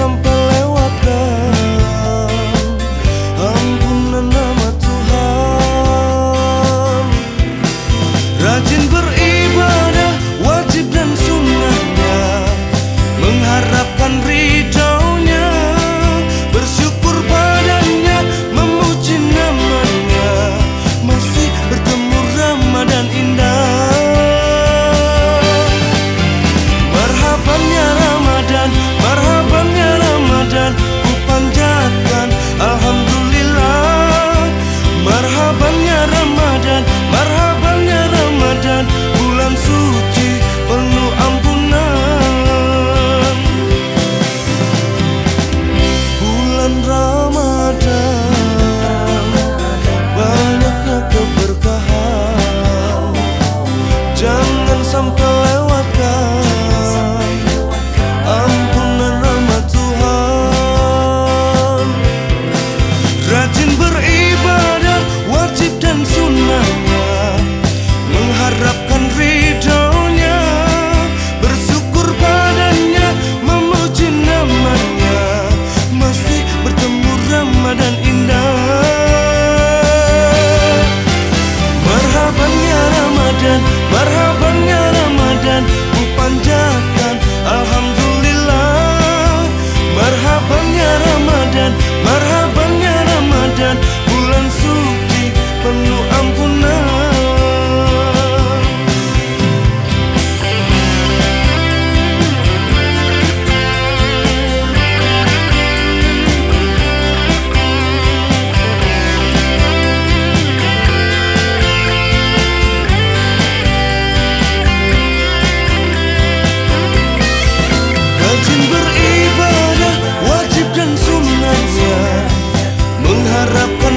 son Ramadan, marhabannya harapkan